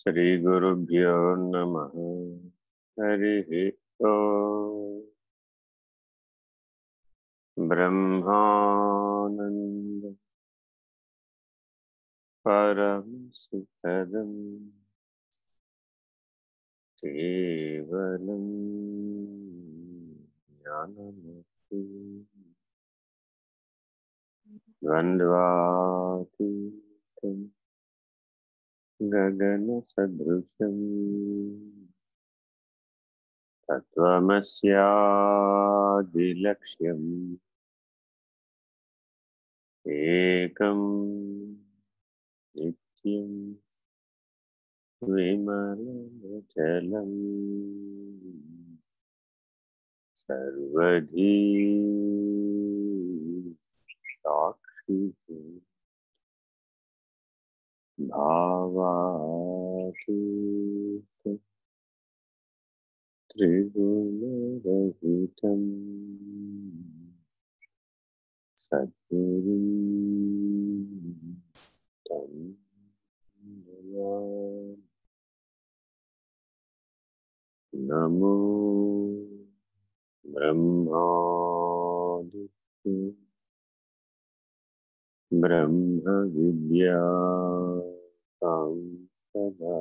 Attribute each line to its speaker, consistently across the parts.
Speaker 1: श्रीगुरुभ्यो नमः। हरिः ओ ब्रह्मानन्द। परं सुखदम् केवलं ज्ञानमस्ति द्वन्द्वातीतम् गगनसदृशम् तत्त्वमस्यादिलक्ष्यम् एकं नित्यं विमलचलम् सर्वधी साक्षिः भावातीत। त्रिगुणरहितम्। सद्गुरुं तं। नमो ब्रह्मादित्य। ब्रह्मविद्या सदा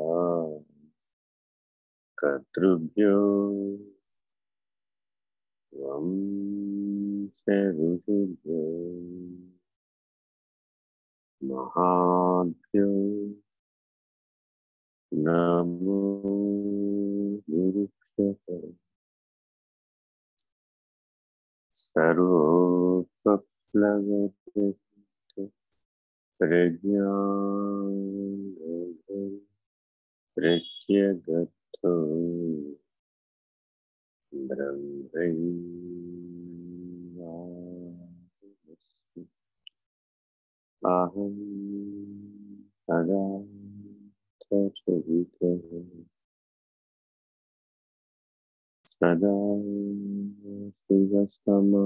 Speaker 1: कर्तृभ्यो वंशऋषिभ्यो महाभ्यो नमो गुरुभ्यः सर्वोपप्लवते। प्रज्ञागृत्यगतो ब्रह्मैवास्मि अहं सदा सचरितः सदा शिवसमा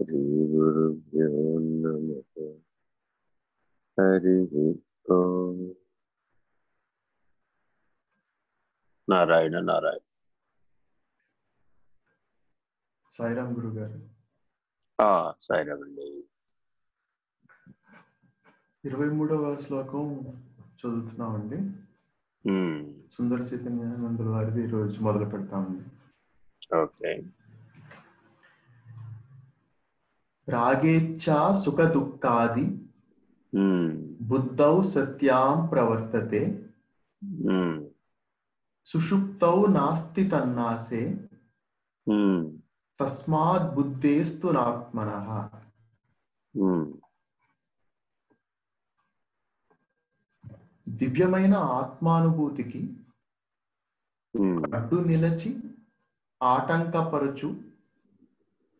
Speaker 1: శ్రీ గురుభ్యో నమ హరి నారాయణ నారాయణ.
Speaker 2: సాయిరామ్ గురు గారు
Speaker 1: సాయిరామ్ అండి
Speaker 2: ఇరవై మూడవ శ్లోకం చదువుతున్నామండి. సుందర చైతన్యానందుల వారిది ఈరోజు మొదలు పెడతామండి.
Speaker 1: ఓకే.
Speaker 2: రాగేచ్ఛా సుఖ దుఃఖాది బుద్ధౌ సత్యాం ప్రవర్తతే సుషుప్తౌ నాస్తి తన్నాసే తస్మాత్ బుద్ధేస్తు నాత్మన దివ్యమైన ఆత్మానుభూతికి అడ్డు నిలచి ఆటంకపరచు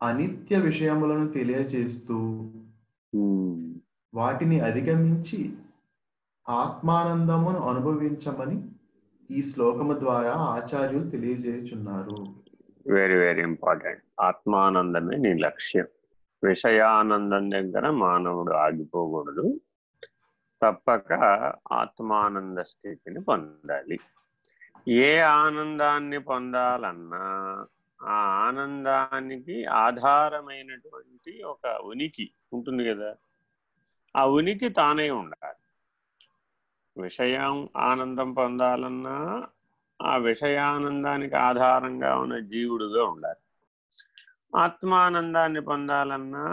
Speaker 2: అనిత్య విషయములను తెలియజేస్తూ వాటిని అధిగమించి ఆత్మానందమును అనుభవించమని ఈ శ్లోకము ద్వారా ఆచార్యులు తెలియజేయుచున్నారు.
Speaker 1: వెరీ వెరీ ఇంపార్టెంట్ ఆత్మానందమే నీ లక్ష్యం. విషయానందం దగ్గర మానవుడు ఆగిపోకూడదు. తప్పక ఆత్మానంద స్థితిని పొందాలి. ఏ ఆనందాన్ని పొందాలన్నా ఆ ఆనందానికి ఆధారమైనటువంటి ఒక ఉనికి ఉంటుంది కదా. ఆ ఉనికి తానే ఉండాలి. విషయం ఆనందం పొందాలన్నా ఆ విషయానందానికి ఆధారంగా ఉన్న జీవుడుగా ఉండాలి. ఆత్మానందాన్ని పొందాలన్నా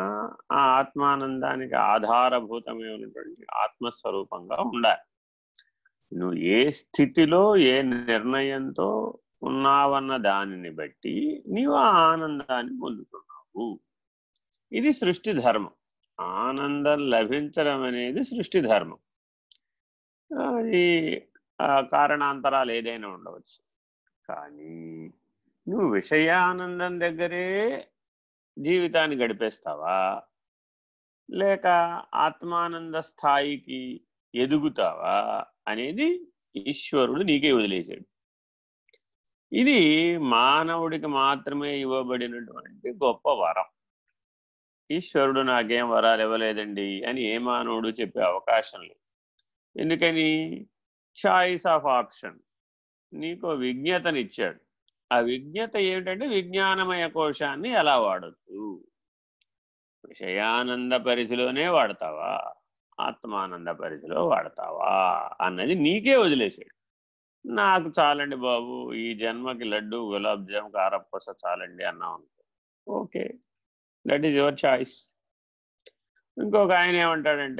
Speaker 1: ఆ ఆత్మానందానికి ఆధారభూతమైనటువంటి ఆత్మస్వరూపంగా ఉండాలి. నువ్వు ఏ స్థితిలో ఏ నిర్ణయంతో ఉన్నావన్న దానిని బట్టి నీవు ఆ ఆనందాన్ని పొందుతున్నావు. ఇది సృష్టి ధర్మం. ఆనందం లభించడం అనేది సృష్టి ధర్మం. అది కారణాంతరాలు ఏదైనా ఉండవచ్చు. కానీ నువ్వు విషయానందం దగ్గరే జీవితాన్ని గడిపేస్తావా? లేక ఆత్మానంద స్థాయికి ఎదుగుతావా? అనేది ఈశ్వరుడు నీకే వదిలేశాడు. ఇది మానవుడికి మాత్రమే ఇవ్వబడినటువంటి గొప్ప వరం. ఈశ్వరుడు నాకేం వరాలు ఇవ్వలేదండి అని ఏ మానవుడు చెప్పే అవకాశం లేదు. ఎందుకని? Choice of option. నీకు విజ్ఞతనిచ్చాడు. ఆ విజ్ఞత ఏమిటంటే విజ్ఞానమయ కోశాన్ని ఎలా వాడచ్చు? విషయానంద పరిధిలోనే వాడతావా? ఆత్మానంద పరిధిలో వాడతావా? అన్నది నీకే వదిలేసాడు నాకు చాలండి బాబు. ఈ జన్మకి లడ్డు గులాబ్ జామ్ కారపూస చాలండి అన్నాం అనుకో. Okay. That is your choice. ఇంకొక ఆయన ఏమంటాడంటే